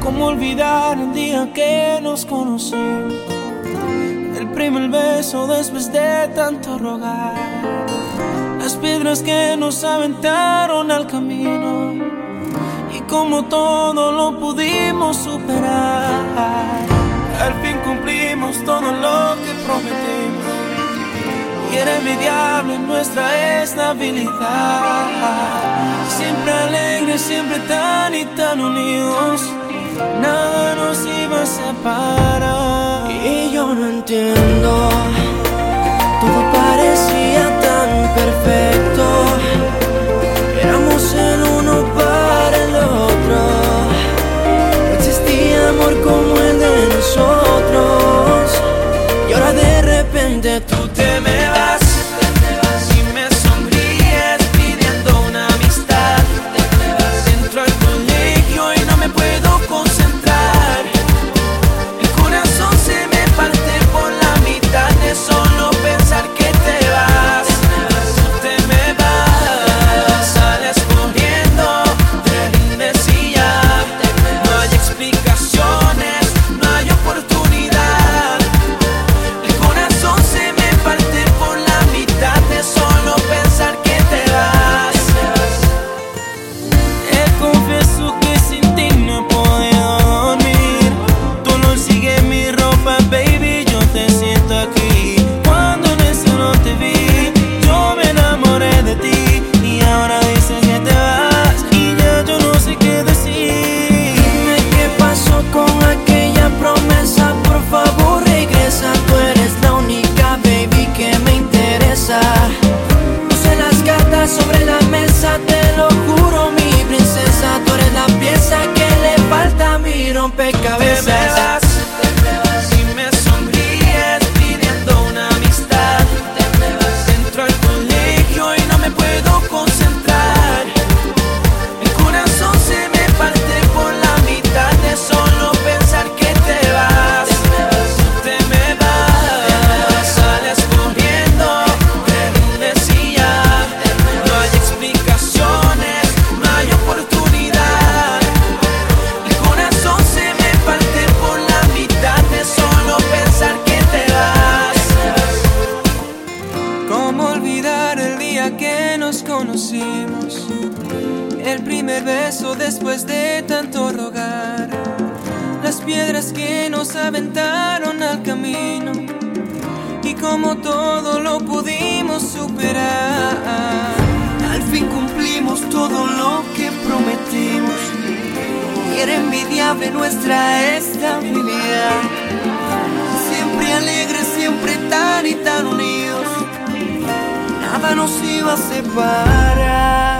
¿Cómo olvidar el día que nos conocimos? El primer beso después de tanto rogar las piedras que nos aventaron al camino y como todo lo pudimos superar. Al fin cumplimos todo lo que prometimos y era envidiable nuestra estabilidad. Siempre alegres, siempre tan y tan unidos, nada nos iba a separar. Y yo no entiendo donde tú te que nos conocimos, el primer beso después de tanto rogar, las piedras que nos aventaron al camino. Y como todo lo pudimos superar. Al fin cumplimos todo lo que prometimos. Y era envidiable nuestra estabilidad, siempre alegres, siempre tan y tan unidos nada nos iba a separar.